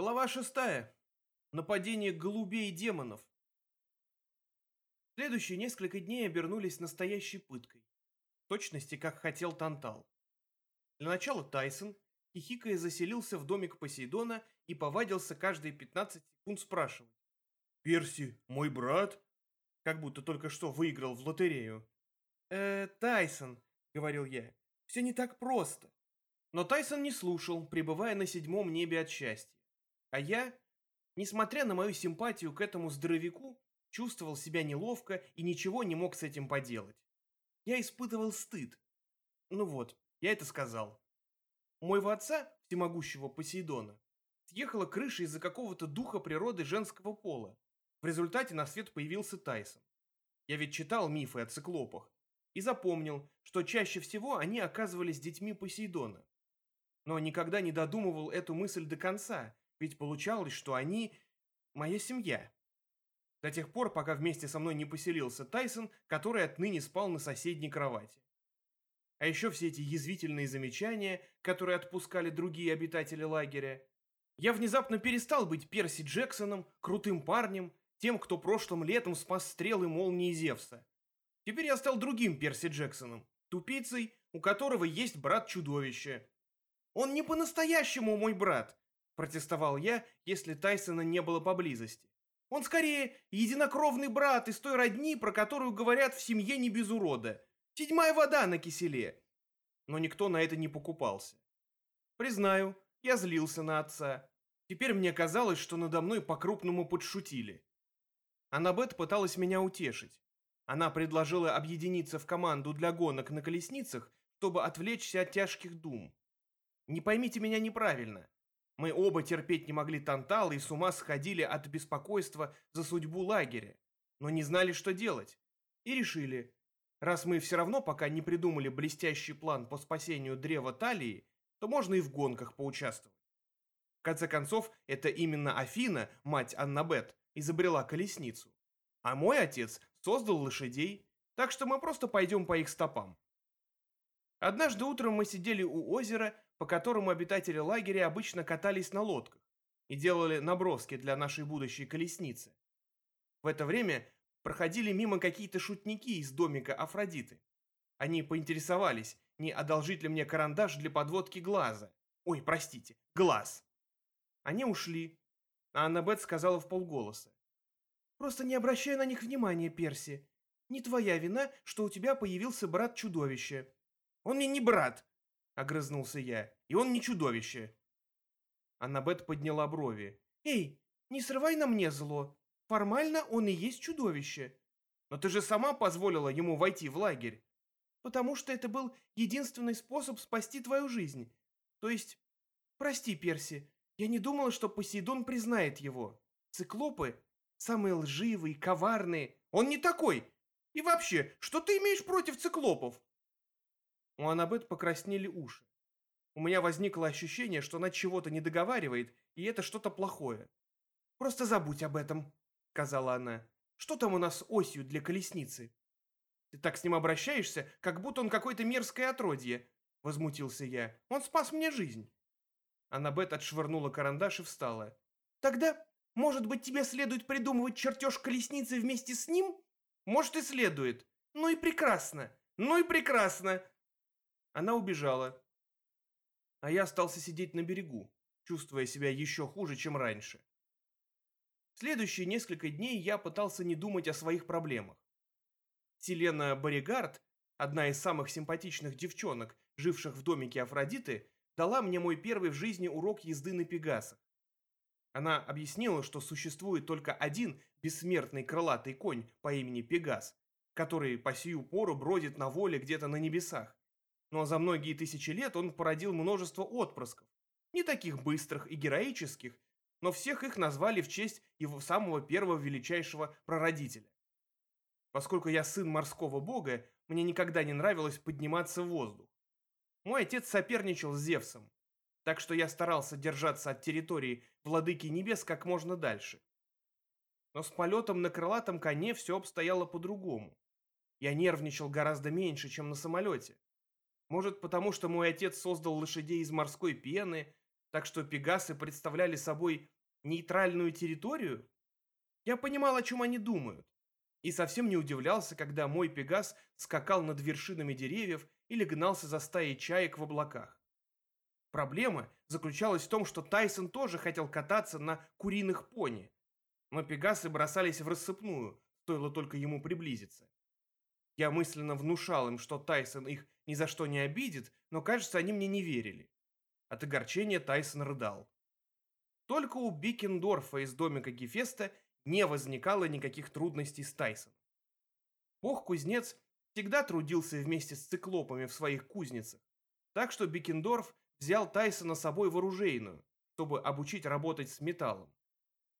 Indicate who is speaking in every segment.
Speaker 1: Глава шестая. Нападение голубей демонов. Следующие несколько дней обернулись настоящей пыткой. В точности, как хотел Тантал. Для начала Тайсон, хихикая, заселился в домик Посейдона и повадился каждые 15 секунд спрашивать. «Перси, мой брат?» Как будто только что выиграл в лотерею. «Э, Тайсон», — говорил я, — «все не так просто». Но Тайсон не слушал, пребывая на седьмом небе от счастья. А я, несмотря на мою симпатию к этому здоровяку, чувствовал себя неловко и ничего не мог с этим поделать. Я испытывал стыд. Ну вот, я это сказал. У моего отца, всемогущего Посейдона, съехала крыша из-за какого-то духа природы женского пола. В результате на свет появился Тайсон. Я ведь читал мифы о циклопах и запомнил, что чаще всего они оказывались детьми Посейдона. Но никогда не додумывал эту мысль до конца ведь получалось, что они – моя семья. До тех пор, пока вместе со мной не поселился Тайсон, который отныне спал на соседней кровати. А еще все эти язвительные замечания, которые отпускали другие обитатели лагеря. Я внезапно перестал быть Перси Джексоном, крутым парнем, тем, кто прошлым летом спас стрелы молнии Зевса. Теперь я стал другим Перси Джексоном, тупицей, у которого есть брат-чудовище. Он не по-настоящему мой брат, Протестовал я, если Тайсона не было поблизости. Он скорее единокровный брат из той родни, про которую говорят в семье не без урода. Седьмая вода на киселе. Но никто на это не покупался. Признаю, я злился на отца. Теперь мне казалось, что надо мной по-крупному подшутили. Аннабет пыталась меня утешить. Она предложила объединиться в команду для гонок на колесницах, чтобы отвлечься от тяжких дум. Не поймите меня неправильно. Мы оба терпеть не могли Тантала и с ума сходили от беспокойства за судьбу лагеря, но не знали, что делать. И решили, раз мы все равно пока не придумали блестящий план по спасению древа Талии, то можно и в гонках поучаствовать. В конце концов, это именно Афина, мать Аннабет, изобрела колесницу. А мой отец создал лошадей, так что мы просто пойдем по их стопам. Однажды утром мы сидели у озера, по которому обитатели лагеря обычно катались на лодках и делали наброски для нашей будущей колесницы. В это время проходили мимо какие-то шутники из домика Афродиты. Они поинтересовались, не одолжить ли мне карандаш для подводки глаза. Ой, простите, глаз. Они ушли, а Аннабет сказала в полголоса. «Просто не обращай на них внимания, Перси. Не твоя вина, что у тебя появился брат-чудовище». «Он мне не брат», огрызнулся я. «И он не чудовище!» Аннабет подняла брови. «Эй, не срывай на мне зло. Формально он и есть чудовище. Но ты же сама позволила ему войти в лагерь. Потому что это был единственный способ спасти твою жизнь. То есть, прости, Перси, я не думала, что Посейдон признает его. Циклопы самые лживые, коварные. Он не такой. И вообще, что ты имеешь против циклопов? У Аннабет покраснели уши. У меня возникло ощущение, что она чего-то не договаривает, и это что-то плохое. «Просто забудь об этом», — сказала она. «Что там у нас осью для колесницы?» «Ты так с ним обращаешься, как будто он какое-то мерзкое отродье», — возмутился я. «Он спас мне жизнь». Аннабет отшвырнула карандаш и встала. «Тогда, может быть, тебе следует придумывать чертеж колесницы вместе с ним? Может, и следует. Ну и прекрасно. Ну и прекрасно. Она убежала. А я остался сидеть на берегу, чувствуя себя еще хуже, чем раньше. Следующие несколько дней я пытался не думать о своих проблемах. Селена Боригард, одна из самых симпатичных девчонок, живших в домике Афродиты, дала мне мой первый в жизни урок езды на пегасах. Она объяснила, что существует только один бессмертный крылатый конь по имени Пегас, который по сию пору бродит на воле где-то на небесах, но за многие тысячи лет он породил множество отпрысков. Не таких быстрых и героических, но всех их назвали в честь его самого первого величайшего прародителя. Поскольку я сын морского бога, мне никогда не нравилось подниматься в воздух. Мой отец соперничал с Зевсом, так что я старался держаться от территории владыки небес как можно дальше. Но с полетом на крылатом коне все обстояло по-другому. Я нервничал гораздо меньше, чем на самолете. Может, потому что мой отец создал лошадей из морской пены, так что пегасы представляли собой нейтральную территорию? Я понимал, о чем они думают, и совсем не удивлялся, когда мой пегас скакал над вершинами деревьев или гнался за стаей чаек в облаках. Проблема заключалась в том, что Тайсон тоже хотел кататься на куриных пони, но пегасы бросались в рассыпную, стоило только ему приблизиться. Я мысленно внушал им, что Тайсон их ни за что не обидит, но, кажется, они мне не верили. От огорчения Тайсон рыдал. Только у Бикендорфа из домика Гефеста не возникало никаких трудностей с Тайсоном. Бог-кузнец всегда трудился вместе с циклопами в своих кузницах, так что Бикендорф взял Тайсона с собой в оружейную, чтобы обучить работать с металлом.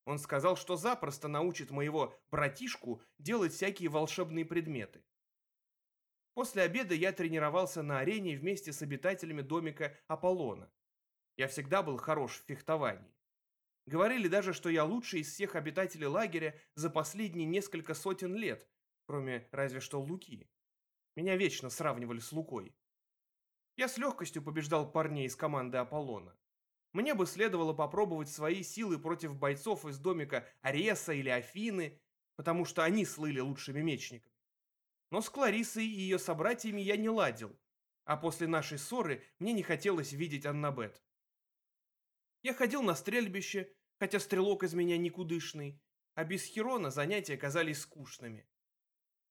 Speaker 1: Он сказал, что запросто научит моего братишку делать всякие волшебные предметы. После обеда я тренировался на арене вместе с обитателями домика Аполлона. Я всегда был хорош в фехтовании. Говорили даже, что я лучший из всех обитателей лагеря за последние несколько сотен лет, кроме разве что Луки. Меня вечно сравнивали с Лукой. Я с легкостью побеждал парней из команды Аполлона. Мне бы следовало попробовать свои силы против бойцов из домика Ареса или Афины, потому что они слыли лучшими мечниками. Но с Клариссой и ее собратьями я не ладил, а после нашей ссоры мне не хотелось видеть Аннабет. Я ходил на стрельбище, хотя стрелок из меня никудышный, а без Херона занятия казались скучными.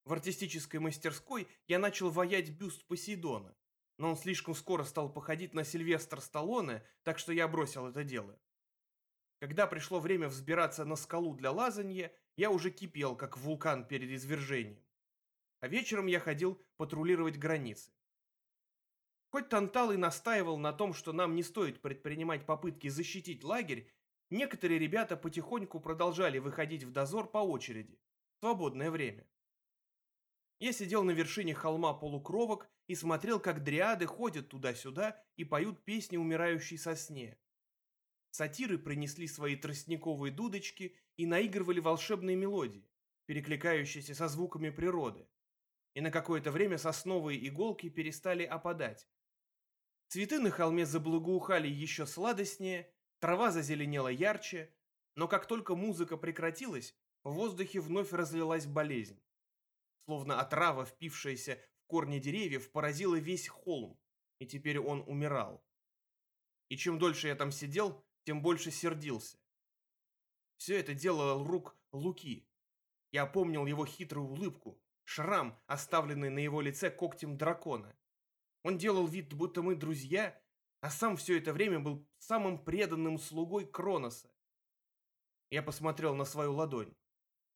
Speaker 1: В артистической мастерской я начал ваять бюст Посейдона, но он слишком скоро стал походить на Сильвестр Сталлоне, так что я бросил это дело. Когда пришло время взбираться на скалу для лазанья, я уже кипел, как вулкан перед извержением. А вечером я ходил патрулировать границы. Хоть Тантал и настаивал на том, что нам не стоит предпринимать попытки защитить лагерь, некоторые ребята потихоньку продолжали выходить в дозор по очереди, в свободное время. Я сидел на вершине холма полукровок и смотрел, как дриады ходят туда-сюда и поют песни умирающей сосне. Сатиры принесли свои тростниковые дудочки и наигрывали волшебные мелодии, перекликающиеся со звуками природы. И на какое-то время сосновые иголки перестали опадать, Цветы на холме заблагоухали еще сладостнее, трава зазеленела ярче, но как только музыка прекратилась, в воздухе вновь разлилась болезнь. Словно отрава, впившаяся в корни деревьев, поразила весь холм, и теперь он умирал. И чем дольше я там сидел, тем больше сердился. Все это делал рук Луки. Я помнил его хитрую улыбку, шрам, оставленный на его лице когтем дракона. Он делал вид, будто мы друзья, а сам все это время был самым преданным слугой Кроноса. Я посмотрел на свою ладонь.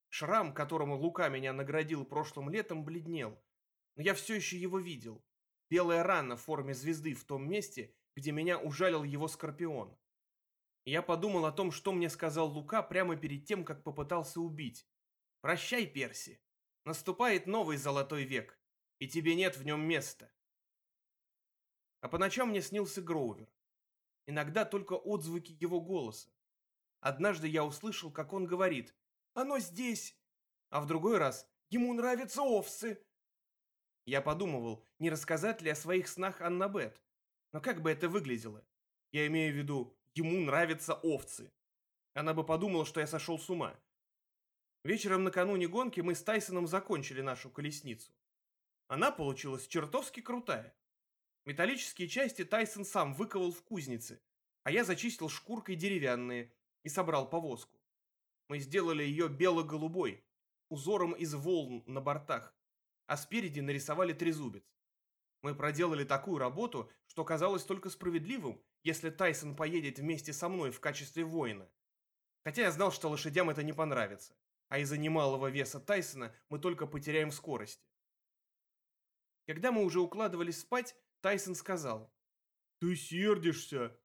Speaker 1: Шрам, которому Лука меня наградил прошлым летом, бледнел. Но я все еще его видел. Белая рана в форме звезды в том месте, где меня ужалил его скорпион. Я подумал о том, что мне сказал Лука прямо перед тем, как попытался убить. «Прощай, Перси. Наступает новый золотой век, и тебе нет в нем места». А по ночам мне снился Гроувер. Иногда только отзвуки его голоса. Однажды я услышал, как он говорит «Оно здесь!» А в другой раз «Ему нравятся овцы!» Я подумывал, не рассказать ли о своих снах Аннабет. Но как бы это выглядело? Я имею в виду, ему нравятся овцы. Она бы подумала, что я сошел с ума. Вечером накануне гонки мы с Тайсоном закончили нашу колесницу. Она получилась чертовски крутая. Металлические части Тайсон сам выковал в кузнице, а я зачистил шкуркой деревянные и собрал повозку. Мы сделали ее бело-голубой, узором из волн на бортах, а спереди нарисовали трезубец. Мы проделали такую работу, что казалось только справедливым, если Тайсон поедет вместе со мной в качестве воина. Хотя я знал, что лошадям это не понравится, а из-за немалого веса Тайсона мы только потеряем скорости. Когда мы уже укладывались спать, Тайсон сказал. «Ты сердишься?»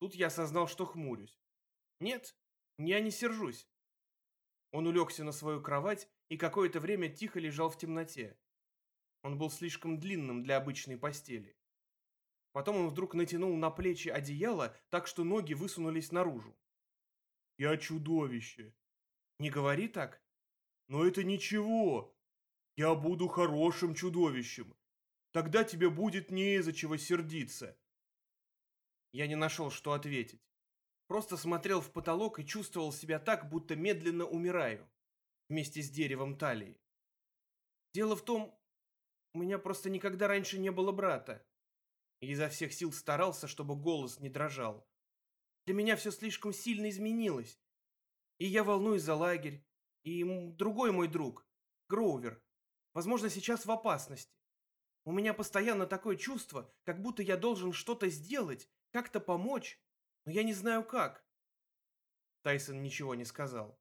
Speaker 1: Тут я осознал, что хмурюсь. «Нет, я не сержусь». Он улегся на свою кровать и какое-то время тихо лежал в темноте. Он был слишком длинным для обычной постели. Потом он вдруг натянул на плечи одеяло, так что ноги высунулись наружу. «Я чудовище!» «Не говори так!» «Но это ничего! Я буду хорошим чудовищем! Тогда тебе будет не из-за чего сердиться. Я не нашел, что ответить. Просто смотрел в потолок и чувствовал себя так, будто медленно умираю. Вместе с деревом талии. Дело в том, у меня просто никогда раньше не было брата. И изо всех сил старался, чтобы голос не дрожал. Для меня все слишком сильно изменилось. И я волнуюсь за лагерь. И другой мой друг, Гроувер, возможно, сейчас в опасности. У меня постоянно такое чувство, как будто я должен что-то сделать, как-то помочь, но я не знаю как. Тайсон ничего не сказал.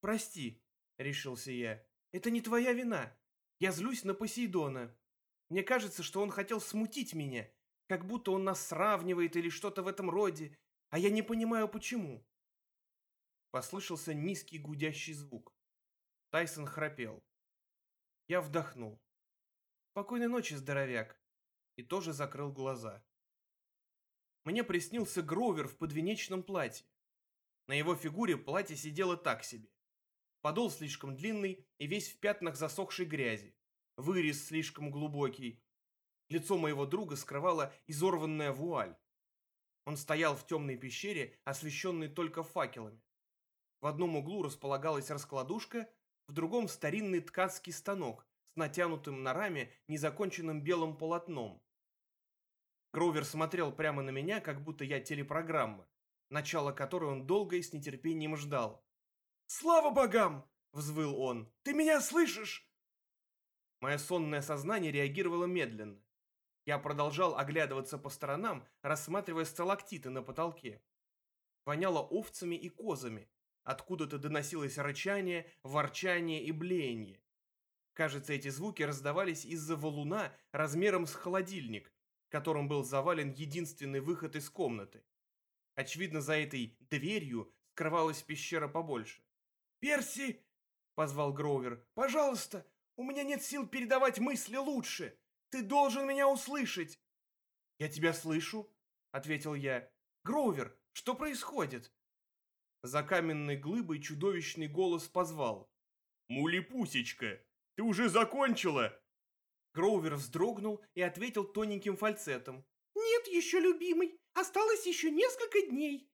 Speaker 1: «Прости», — решился я, — «это не твоя вина. Я злюсь на Посейдона. Мне кажется, что он хотел смутить меня, как будто он нас сравнивает или что-то в этом роде, а я не понимаю, почему». Послышался низкий гудящий звук. Тайсон храпел. Я вдохнул. «Спокойной ночи, здоровяк!» И тоже закрыл глаза. Мне приснился Гровер в подвенечном платье. На его фигуре платье сидело так себе. Подол слишком длинный и весь в пятнах засохшей грязи. Вырез слишком глубокий. Лицо моего друга скрывала изорванная вуаль. Он стоял в темной пещере, освещенной только факелами. В одном углу располагалась раскладушка, в другом старинный ткацкий станок с натянутым на раме незаконченным белым полотном. Гровер смотрел прямо на меня, как будто я телепрограмма, начало которой он долго и с нетерпением ждал. «Слава богам!» — взвыл он. «Ты меня слышишь?» Мое сонное сознание реагировало медленно. Я продолжал оглядываться по сторонам, рассматривая сталактиты на потолке. Воняло овцами и козами, Откуда-то доносилось рычание, ворчание и блеяние. Кажется, эти звуки раздавались из-за валуна размером с холодильник, которым был завален единственный выход из комнаты. Очевидно, за этой дверью скрывалась пещера побольше. «Перси!» — позвал Гроувер. «Пожалуйста, у меня нет сил передавать мысли лучше. Ты должен меня услышать!» «Я тебя слышу», — ответил я. «Гроувер, что происходит?» За каменной глыбой чудовищный голос позвал. «Мулипусечка, ты уже закончила?» Гроувер вздрогнул и ответил тоненьким фальцетом.
Speaker 2: «Нет еще, любимый, осталось еще несколько дней».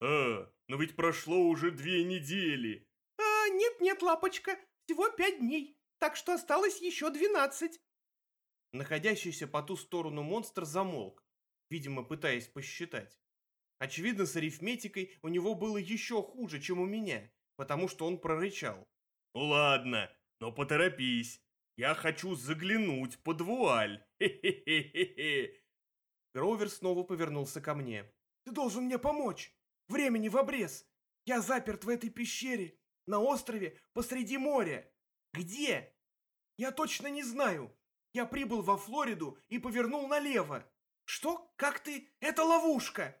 Speaker 1: «А, но ведь прошло уже две недели».
Speaker 2: «А, нет-нет, лапочка, всего пять дней, так что осталось еще двенадцать».
Speaker 1: Находящийся по ту сторону монстр замолк, видимо, пытаясь посчитать. Очевидно, с арифметикой у него было еще хуже, чем у меня, потому что он прорычал. «Ладно, но поторопись. Я хочу заглянуть под вуаль. Хе-хе-хе-хе-хе». Гроувер снова повернулся ко мне.
Speaker 2: «Ты должен мне помочь. Времени в обрез. Я заперт в этой пещере, на острове, посреди моря. Где? Я точно не знаю. Я прибыл во Флориду и повернул налево. Что? Как ты? Это ловушка!»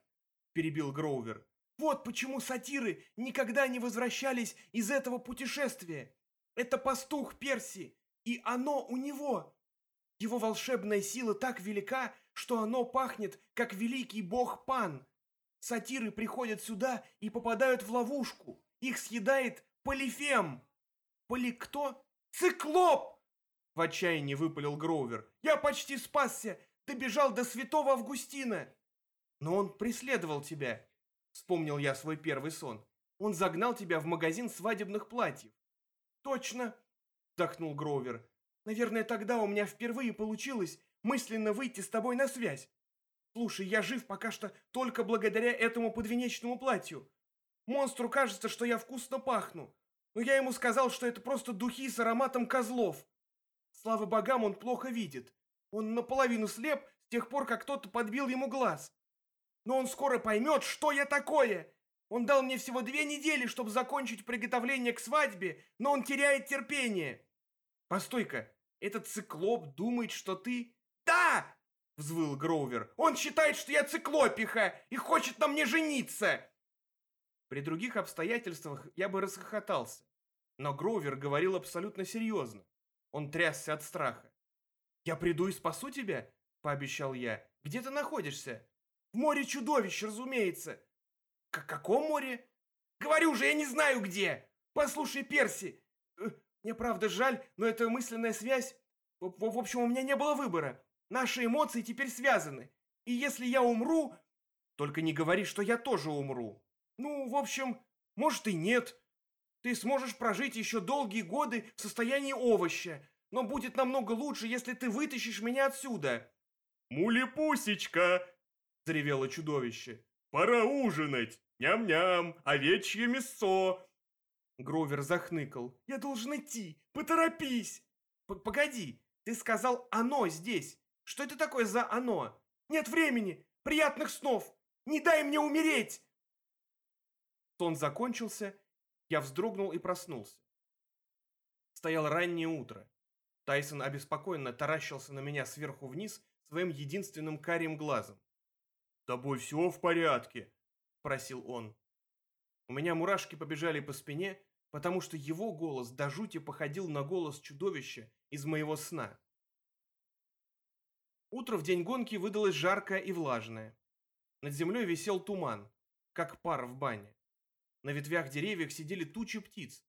Speaker 2: Перебил Гроувер. «Вот почему сатиры никогда не возвращались из этого путешествия. Это пастух Перси, и оно у него. Его волшебная сила так велика, что оно пахнет, как великий бог Пан. Сатиры приходят сюда и попадают в ловушку. Их съедает Полифем. Поли кто? Циклоп!» В отчаянии выпалил Гроувер. «Я почти спасся, добежал до святого Августина!» «Но он преследовал тебя», — вспомнил я свой первый сон. «Он загнал тебя в магазин свадебных платьев». «Точно», — вздохнул Гровер. «Наверное, тогда у меня впервые получилось мысленно выйти с тобой на связь. Слушай, я жив пока что только благодаря этому подвенечному платью. Монстру кажется, что я вкусно пахну, но я ему сказал, что это просто духи с ароматом козлов. Слава богам, он плохо видит. Он наполовину слеп с тех пор, как кто-то подбил ему глаз. Но он скоро поймет, что я такое. Он дал мне всего две недели, чтобы закончить приготовление к свадьбе, но он теряет терпение. Постой-ка, этот циклоп думает, что ты... Да! Взвыл Гроувер. Он считает, что я циклопиха и хочет на мне жениться. При других обстоятельствах я бы расхохотался. Но Гроувер говорил абсолютно серьезно. Он трясся от страха. «Я приду и спасу тебя?» – пообещал я. «Где ты находишься?» В море чудовищ, разумеется. К каком море? Говорю же, я не знаю где. Послушай, Перси. Э, мне правда жаль, но это мысленная связь. В, в, в общем, у меня не было выбора. Наши эмоции теперь связаны. И если я умру...
Speaker 1: Только не говори, что я тоже умру.
Speaker 2: Ну, в общем, может и нет. Ты сможешь прожить еще долгие годы в состоянии овоща, но будет намного лучше, если ты вытащишь меня отсюда.
Speaker 3: «Мулипусечка!» — заревело чудовище. «Пора ужинать! Ням-ням! Овечье мясо!»
Speaker 1: Гровер захныкал.
Speaker 2: «Я должен идти! Поторопись!» П «Погоди! Ты сказал «оно» здесь! Что это такое за «оно»? Нет времени! Приятных снов! Не дай мне умереть!»
Speaker 1: Сон закончился, я вздрогнул и проснулся. Стояло раннее утро. Тайсон обеспокоенно таращился на меня сверху вниз своим единственным карим глазом.
Speaker 3: «С тобой все в порядке?»
Speaker 1: – просил он. У меня мурашки побежали по спине, потому что его голос до жути походил на голос чудовища из моего сна. Утро в день гонки выдалось жаркое и влажное. Над землей висел туман, как пар в бане. На ветвях деревьев сидели тучи птиц,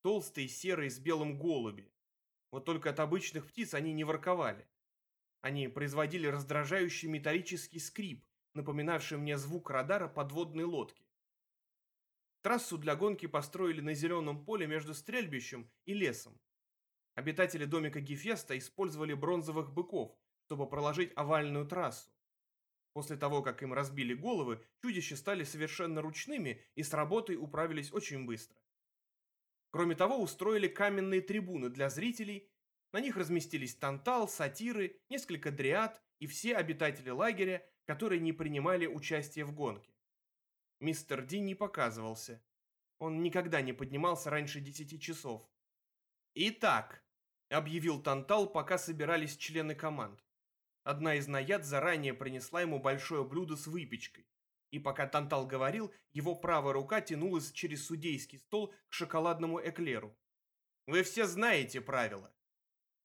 Speaker 1: толстые, серые, с белым голуби. Вот только от обычных птиц они не ворковали. Они производили раздражающий металлический скрип, напоминавший мне звук радара подводной лодки. Трассу для гонки построили на зеленом поле между стрельбищем и лесом. Обитатели домика Гефеста использовали бронзовых быков, чтобы проложить овальную трассу. После того, как им разбили головы, чудища стали совершенно ручными и с работой управились очень быстро. Кроме того, устроили каменные трибуны для зрителей, на них разместились тантал, сатиры, несколько дриад и все обитатели лагеря, которые не принимали участие в гонке. Мистер Ди не показывался. Он никогда не поднимался раньше десяти часов. «Итак», — объявил Тантал, пока собирались члены команд. Одна из наяд заранее принесла ему большое блюдо с выпечкой. И пока Тантал говорил, его правая рука тянулась через судейский стол к шоколадному эклеру. «Вы все знаете правила.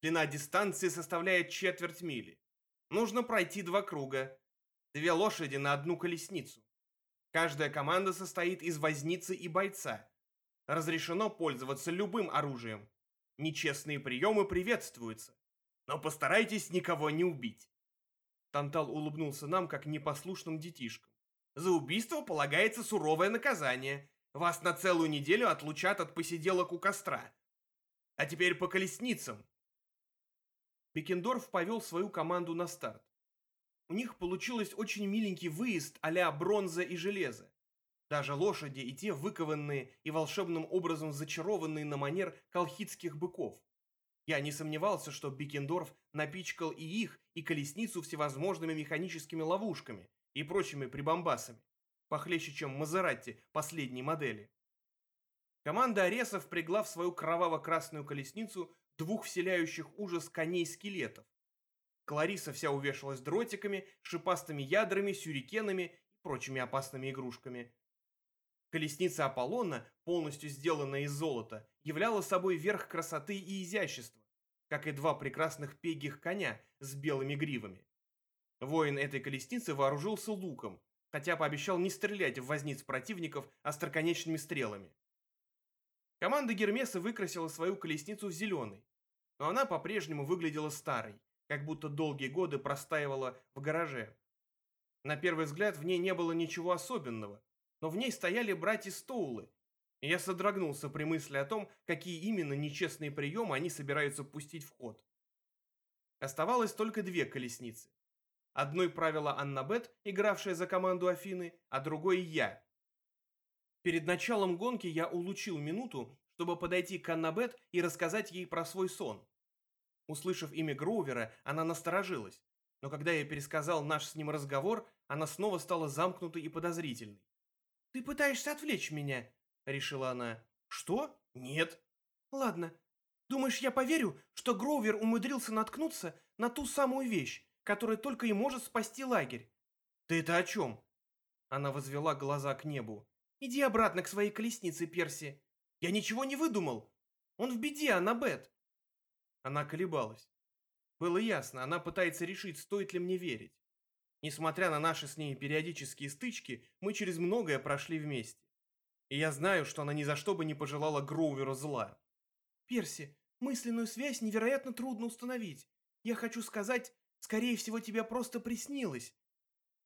Speaker 1: Длина дистанции составляет четверть мили. Нужно пройти два круга. Две лошади на одну колесницу. Каждая команда состоит из возницы и бойца. Разрешено пользоваться любым оружием. Нечестные приемы приветствуются. Но постарайтесь никого не убить. Тантал улыбнулся нам, как непослушным детишкам. За убийство полагается суровое наказание. Вас на целую неделю отлучат от посиделок у костра. А теперь по колесницам. Бекендорф повел свою команду на старт. У них получилось очень миленький выезд а бронза и железо. Даже лошади и те выкованные и волшебным образом зачарованные на манер колхидских быков. Я не сомневался, что Бикендорф напичкал и их, и колесницу всевозможными механическими ловушками и прочими прибамбасами, похлеще, чем Мазератти последней модели. Команда Аресов пригла в свою кроваво-красную колесницу двух вселяющих ужас коней-скелетов, Клариса вся увешалась дротиками, шипастыми ядрами, сюрикенами и прочими опасными игрушками. Колесница Аполлона, полностью сделанная из золота, являла собой верх красоты и изящества, как и два прекрасных пегих коня с белыми гривами. Воин этой колесницы вооружился луком, хотя пообещал не стрелять в возниц противников остроконечными стрелами. Команда Гермеса выкрасила свою колесницу в зеленый, но она по-прежнему выглядела старой, как будто долгие годы простаивала в гараже. На первый взгляд в ней не было ничего особенного, но в ней стояли братья Стоулы, и я содрогнулся при мысли о том, какие именно нечестные приемы они собираются пустить в ход. Оставалось только две колесницы. Одной правила Аннабет, игравшая за команду Афины, а другой я. Перед началом гонки я улучил минуту, чтобы подойти к Аннабет и рассказать ей про свой сон. Услышав имя Гроувера, она насторожилась, но когда я пересказал наш с ним разговор, она снова стала замкнутой и подозрительной. «Ты пытаешься отвлечь меня», — решила она. «Что? Нет». «Ладно. Думаешь, я поверю, что Гроувер умудрился наткнуться на ту самую вещь, которая только и может спасти лагерь?» «Ты это о чем?» Она возвела глаза к небу. «Иди обратно к своей колеснице, Перси. Я ничего не выдумал. Он в беде, Аннабет. Она колебалась. Было ясно, она пытается решить, стоит ли мне верить. Несмотря на наши с ней периодические стычки, мы через многое прошли вместе. И я знаю, что она ни за что бы не пожелала Гроуверу зла. Перси, мысленную связь невероятно трудно установить. Я хочу сказать, скорее всего, тебе просто приснилось.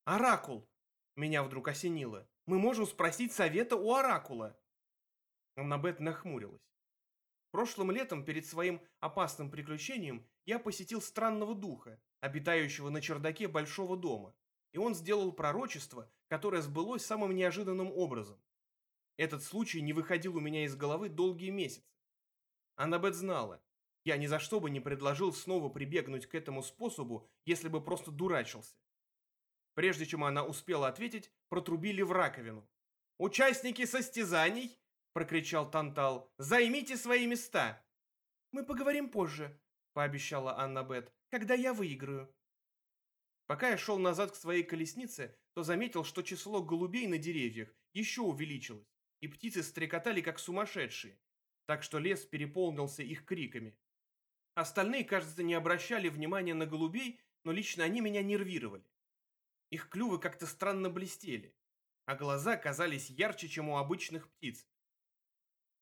Speaker 1: Оракул! Меня вдруг осенило. Мы можем спросить совета у Оракула. Аннабет нахмурилась. Прошлым летом перед своим опасным приключением я посетил странного духа, обитающего на чердаке большого дома, и он сделал пророчество, которое сбылось самым неожиданным образом. Этот случай не выходил у меня из головы долгие месяцы. Аннабет знала, я ни за что бы не предложил снова прибегнуть к этому способу, если бы просто дурачился. Прежде чем она успела ответить, протрубили в раковину. «Участники состязаний!» – прокричал Тантал. «Займите свои места!» «Мы поговорим позже», – пообещала Анна Бет, – «когда я выиграю». Пока я шел назад к своей колеснице, то заметил, что число голубей на деревьях еще увеличилось, и птицы стрекотали как сумасшедшие, так что лес переполнился их криками. Остальные, кажется, не обращали внимания на голубей, но лично они меня нервировали. Их клювы как-то странно блестели, а глаза казались ярче, чем у обычных птиц.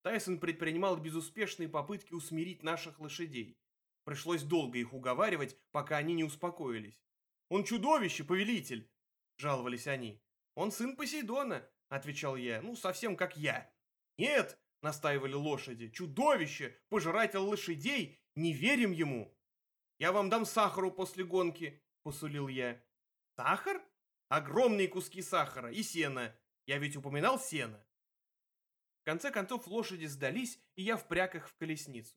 Speaker 1: Тайсон предпринимал безуспешные попытки усмирить наших лошадей. Пришлось долго их уговаривать, пока они не успокоились. «Он чудовище, повелитель!» – жаловались они. «Он сын Посейдона», – отвечал я, – «ну, совсем как я». «Нет!» – настаивали лошади. «Чудовище! Пожиратель лошадей! Не верим ему!» «Я вам дам сахару после гонки», – посулил я. Сахар? Огромные куски сахара и сена. Я ведь упоминал сено. Конце концов лошади сдались, и я впряг их в колесницу.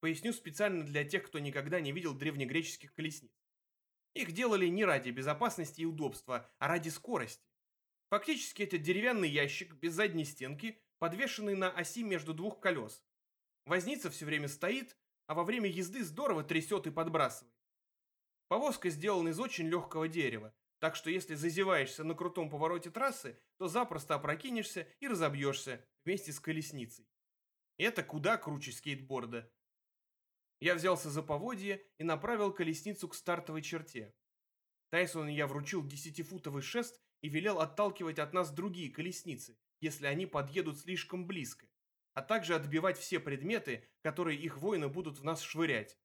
Speaker 1: Поясню специально для тех, кто никогда не видел древнегреческих колесниц. Их делали не ради безопасности и удобства, а ради скорости. Фактически это деревянный ящик без задней стенки, подвешенный на оси между двух колес. Возница все время стоит, а во время езды здорово трясет и подбрасывает. Повозка сделана из очень легкого дерева, так что если зазеваешься на крутом повороте трассы, то запросто опрокинешься и разобьешься вместе с колесницей. Это куда круче скейтборда. Я взялся за поводье и направил колесницу к стартовой черте. Тайсону я вручил десятифутовый шест и велел отталкивать от нас другие колесницы, если они подъедут слишком близко, а также отбивать все предметы, которые их воины будут в нас швырять.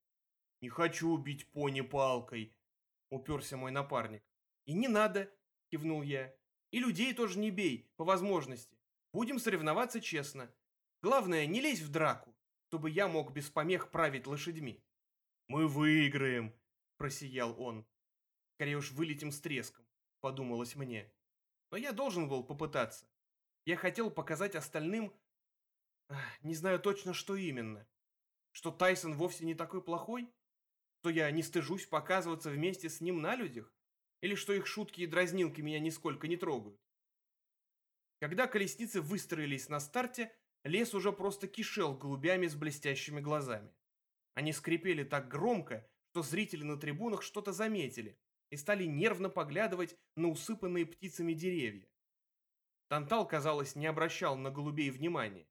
Speaker 1: «Не хочу убить пони палкой», — уперся мой напарник. «И не надо», — кивнул я. «И людей тоже не бей, по возможности. Будем соревноваться честно. Главное, не лезь в драку, чтобы я мог без помех править лошадьми».
Speaker 3: «Мы выиграем», — просиял он.
Speaker 1: «Скорее уж вылетим с треском», — подумалось мне. Но я должен был попытаться. Я хотел показать остальным... Не знаю точно, что именно. Что Тайсон вовсе не такой плохой? Что я не стыжусь показываться вместе с ним на людях? Или что их шутки и дразнилки меня нисколько не трогают? Когда колесницы выстроились на старте, лес уже просто кишел голубями с блестящими глазами. Они скрипели так громко, что зрители на трибунах что-то заметили и стали нервно поглядывать на усыпанные птицами деревья. Тантал, казалось, не обращал на голубей внимания,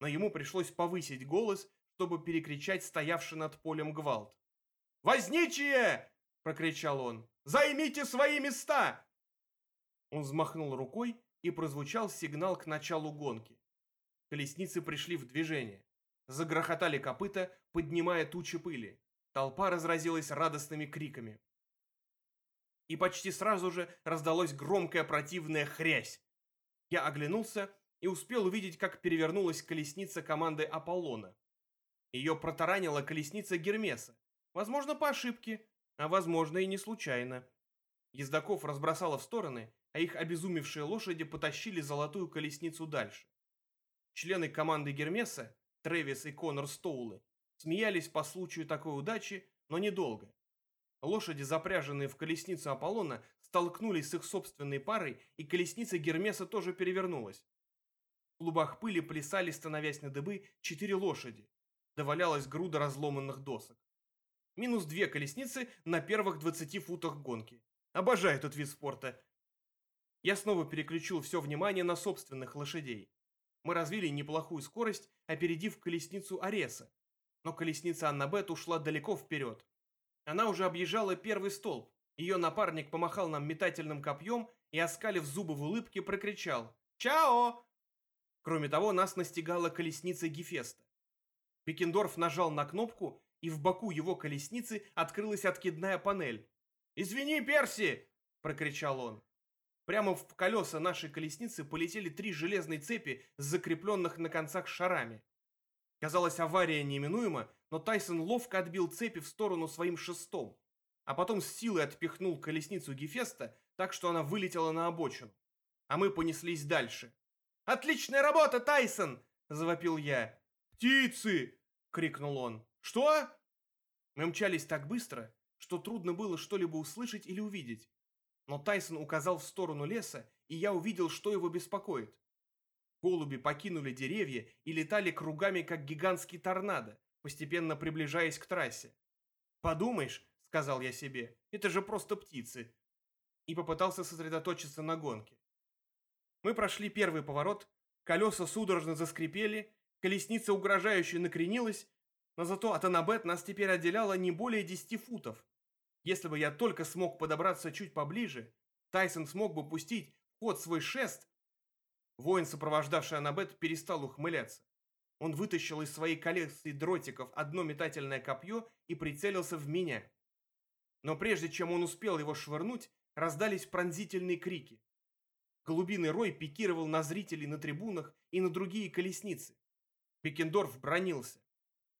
Speaker 1: но ему пришлось повысить голос, чтобы перекричать стоявший над полем гвалт. «Возничие!» – прокричал он. «Займите свои места!» Он взмахнул рукой, и прозвучал сигнал к началу гонки. Колесницы пришли в движение. Загрохотали копыта, поднимая тучи пыли. Толпа разразилась радостными криками. И почти сразу же раздалось громкая противная хрясь. Я оглянулся и успел увидеть, как перевернулась колесница команды Аполлона. Ее протаранила колесница Гермеса. Возможно, по ошибке, а возможно и не случайно. Ездаков разбросало в стороны, а их обезумевшие лошади потащили золотую колесницу дальше. Члены команды Гермеса, Трэвис и Конор Стоулы, смеялись по случаю такой удачи, но недолго. Лошади, запряженные в колесницу Аполлона, столкнулись с их собственной парой, и колесница Гермеса тоже перевернулась. В клубах пыли плясали, становясь на дыбы, четыре лошади. Довалялась груда разломанных досок. Минус две колесницы на первых 20 футах гонки. Обожаю этот вид спорта. Я снова переключил все внимание на собственных лошадей. Мы развили неплохую скорость, опередив колесницу Ареса. Но колесница Аннабет ушла далеко вперед. Она уже объезжала первый столб. Ее напарник помахал нам метательным копьем и, оскалив зубы в улыбке, прокричал «Чао!». Кроме того, нас настигала колесница Гефеста. Бекендорф нажал на кнопку, и в боку его колесницы открылась откидная панель. «Извини, Перси!» прокричал он. Прямо в колеса нашей колесницы полетели три железные цепи, закрепленных на концах шарами. Казалось, авария неминуема, но Тайсон ловко отбил цепи в сторону своим шестом, а потом с силой отпихнул колесницу Гефеста, так что она вылетела на обочину. А мы понеслись дальше. «Отличная работа, Тайсон!» – завопил я.
Speaker 3: «Птицы!» – крикнул он. «Что?»
Speaker 1: Мы мчались так быстро, что трудно было что-либо услышать или увидеть. Но Тайсон указал в сторону леса, и я увидел, что его беспокоит. Голуби покинули деревья и летали кругами, как гигантский торнадо, постепенно приближаясь к трассе. «Подумаешь», — сказал я себе, — «это же просто птицы». И попытался сосредоточиться на гонке. Мы прошли первый поворот, колеса судорожно заскрипели, колесница угрожающе накренилась, но зато от Анабет нас теперь отделяло не более десяти футов. Если бы я только смог подобраться чуть поближе, Тайсон смог бы пустить в ход свой шест. Воин, сопровождавший Анабет, перестал ухмыляться. Он вытащил из своей коллекции дротиков одно метательное копье и прицелился в меня. Но прежде чем он успел его швырнуть, раздались пронзительные крики. Голубиный рой пикировал на зрителей на трибунах и на другие колесницы. Бекендорф бронился.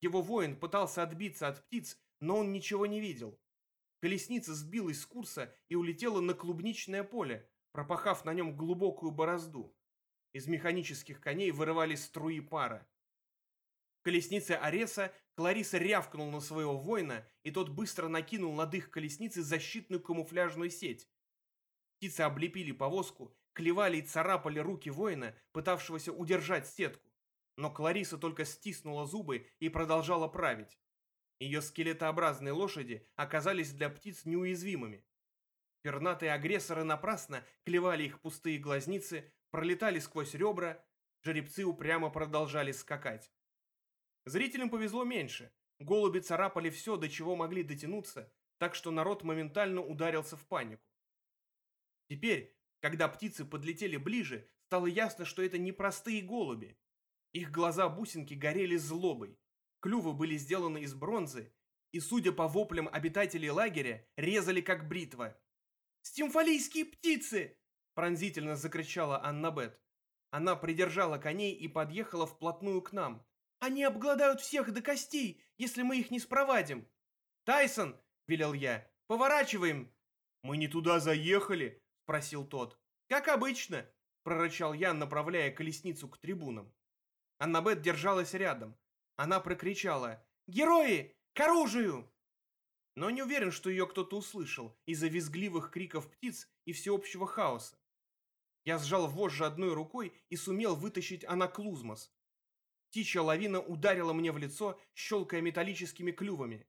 Speaker 1: Его воин пытался отбиться от птиц, но он ничего не видел. Колесница сбилась с курса и улетела на клубничное поле, пропахав на нем глубокую борозду. Из механических коней вырывались струи пара. В колеснице Ареса Клариса рявкнул на своего воина, и тот быстро накинул над их колесницей защитную камуфляжную сеть. Птицы облепили повозку, клевали и царапали руки воина, пытавшегося удержать сетку. Но Клариса только стиснула зубы и продолжала править. Ее скелетообразные лошади оказались для птиц неуязвимыми. Пернатые агрессоры напрасно клевали их пустые глазницы, пролетали сквозь ребра, жеребцы упрямо продолжали скакать. Зрителям повезло меньше. Голуби царапали все, до чего могли дотянуться, так что народ моментально ударился в панику. Теперь, когда птицы подлетели ближе, стало ясно, что это не простые голуби. Их глаза-бусинки горели злобой. Клювы были сделаны из бронзы, и, судя по воплям обитателей лагеря, резали как бритва. «Стимфалийские птицы!» – пронзительно закричала Аннабет. Она придержала коней и подъехала вплотную к нам. «Они обгладают всех до костей, если мы их не спровадим!» «Тайсон!» – велел я. «Поворачиваем!»
Speaker 3: «Мы не туда заехали?» – спросил тот.
Speaker 1: «Как обычно!» – прорычал я, направляя колесницу к трибунам. Аннабет держалась рядом. Она прокричала «Герои! К оружию!» Но не уверен, что ее кто-то услышал из-за визгливых криков птиц и всеобщего хаоса. Я сжал вожжи одной рукой и сумел вытащить анаклузмос. Птичья лавина ударила мне в лицо, щелкая металлическими клювами.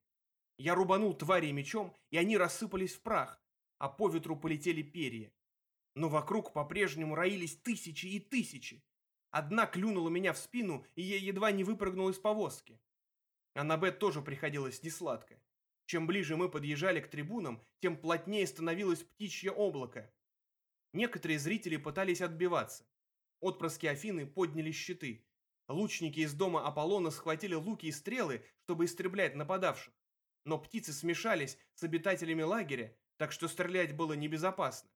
Speaker 1: Я рубанул твари мечом, и они рассыпались в прах, а по ветру полетели перья. Но вокруг по-прежнему роились тысячи и тысячи. Одна клюнула меня в спину, и я едва не выпрыгнул из повозки. Аннабет тоже приходилось несладко. Чем ближе мы подъезжали к трибунам, тем плотнее становилось птичье облако. Некоторые зрители пытались отбиваться. Отпрыски Афины подняли щиты. Лучники из дома Аполлона схватили луки и стрелы, чтобы истреблять нападавших. Но птицы смешались с обитателями лагеря, так что стрелять было небезопасно.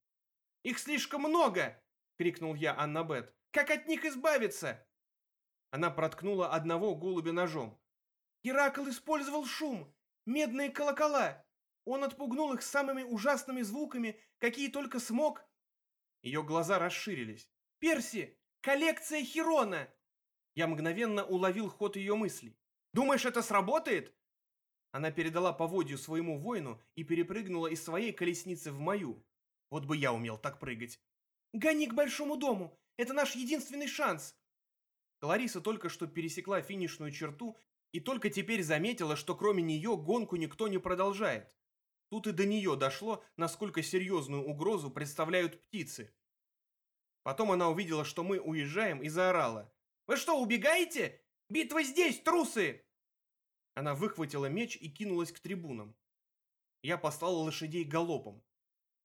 Speaker 1: «Их слишком много!» — крикнул я Аннабет. Как от них избавиться?» Она проткнула одного голубя ножом. «Геракл использовал шум, медные колокола. Он отпугнул их самыми ужасными звуками, какие только смог». Ее глаза расширились. «Перси! Коллекция Хирона!» Я мгновенно уловил ход ее мыслей. «Думаешь, это сработает?» Она передала поводью своему воину и перепрыгнула из своей колесницы в мою. Вот бы я умел так прыгать. «Гони к большому дому! Это наш единственный шанс!» Клариса только что пересекла финишную черту и только теперь заметила, что кроме нее гонку никто не продолжает. Тут и до нее дошло, насколько серьезную угрозу представляют птицы. Потом она увидела, что мы уезжаем, и заорала. «Вы что, убегаете? Битва здесь, трусы!» Она выхватила меч и кинулась к трибунам. Я послал лошадей галопом.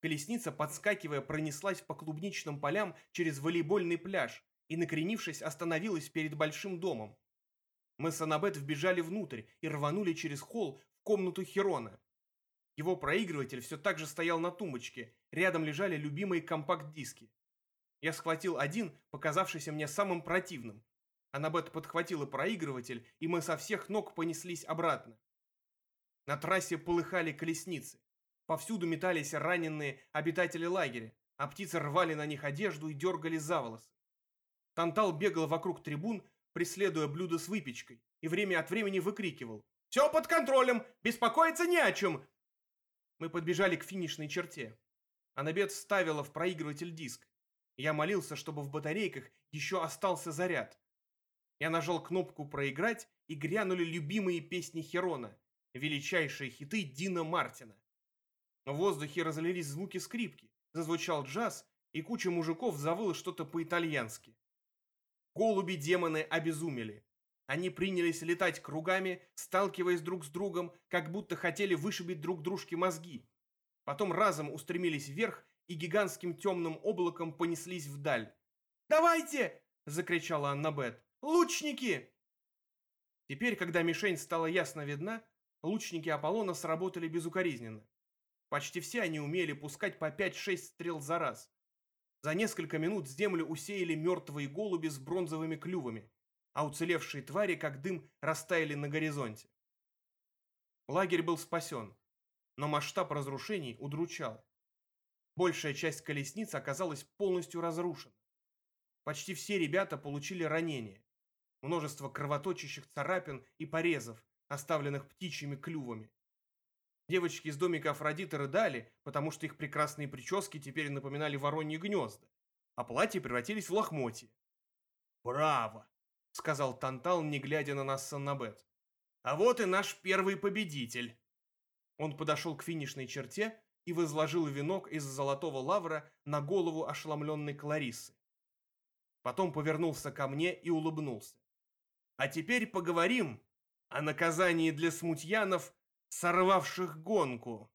Speaker 1: Колесница, подскакивая, пронеслась по клубничным полям через волейбольный пляж и, накренившись, остановилась перед большим домом. Мы с Анабет вбежали внутрь и рванули через холл в комнату Херона. Его проигрыватель все так же стоял на тумбочке, рядом лежали любимые компакт-диски. Я схватил один, показавшийся мне самым противным. Аннабет подхватила проигрыватель, и мы со всех ног понеслись обратно. На трассе полыхали колесницы. Повсюду метались раненые обитатели лагеря, а птицы рвали на них одежду и дергали за волосы. Тантал бегал вокруг трибун, преследуя блюдо с выпечкой, и время от времени выкрикивал «Все под контролем! Беспокоиться не о чем!» Мы подбежали к финишной черте. Анабет вставила в проигрыватель диск. Я молился, чтобы в батарейках еще остался заряд. Я нажал кнопку «Проиграть» и грянули любимые песни Херона, величайшие хиты Дина Мартина. В воздухе разлились звуки скрипки, зазвучал джаз, и куча мужиков завыла что-то по-итальянски. Голуби-демоны обезумели. Они принялись летать кругами, сталкиваясь друг с другом, как будто хотели вышибить друг дружке мозги. Потом разом устремились вверх и гигантским темным облаком понеслись вдаль. «Давайте!» – закричала Аннабет. «Лучники!» Теперь, когда мишень стала ясно видна, лучники Аполлона сработали безукоризненно. Почти все они умели пускать по 5-6 стрел за раз. За несколько минут землю усеяли мертвые голуби с бронзовыми клювами, а уцелевшие твари, как дым, растаяли на горизонте. Лагерь был спасен, но масштаб разрушений удручал. Большая часть колесниц оказалась полностью разрушена. Почти все ребята получили ранения. Множество кровоточащих царапин и порезов, оставленных птичьими клювами. Девочки из домика Афродиты рыдали, потому что их прекрасные прически теперь напоминали вороньи гнезда, а платья превратились в лохмотья. «Браво!» — сказал Тантал, не глядя на нас с Аннабет. «А вот и наш первый победитель!» Он подошел к финишной черте и возложил венок из золотого лавра на голову ошеломленной Клариссы. Потом повернулся ко мне и улыбнулся. «А теперь поговорим о наказании для смутьянов, сорвавших гонку».